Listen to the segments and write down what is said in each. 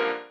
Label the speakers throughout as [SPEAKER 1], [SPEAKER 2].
[SPEAKER 1] you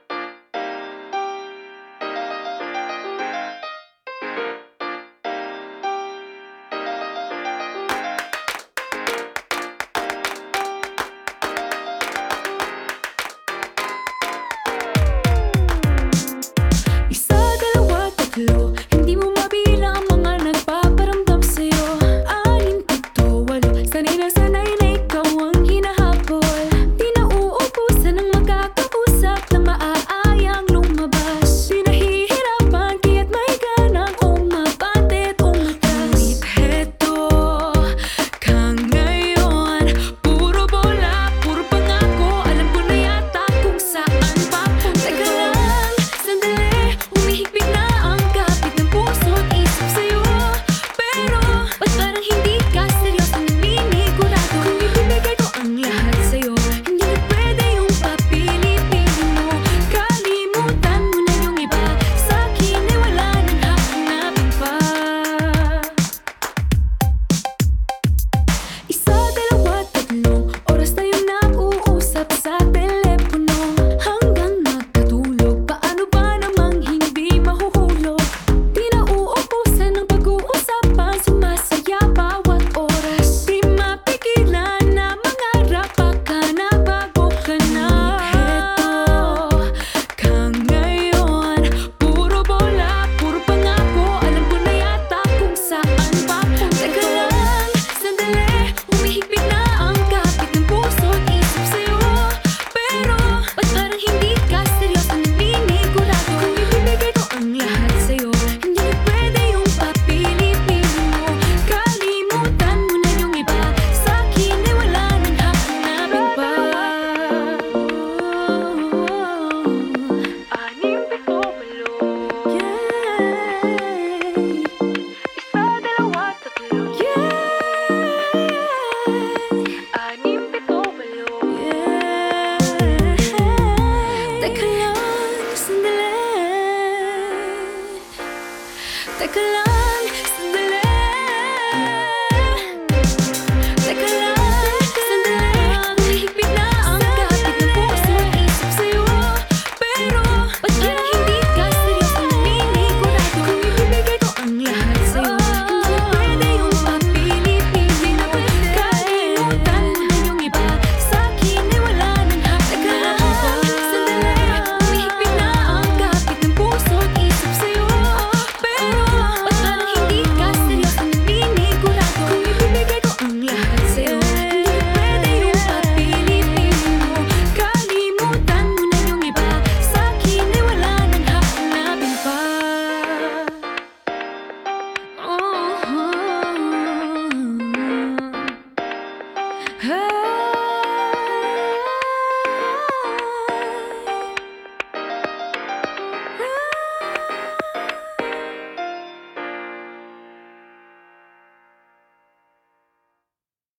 [SPEAKER 1] since the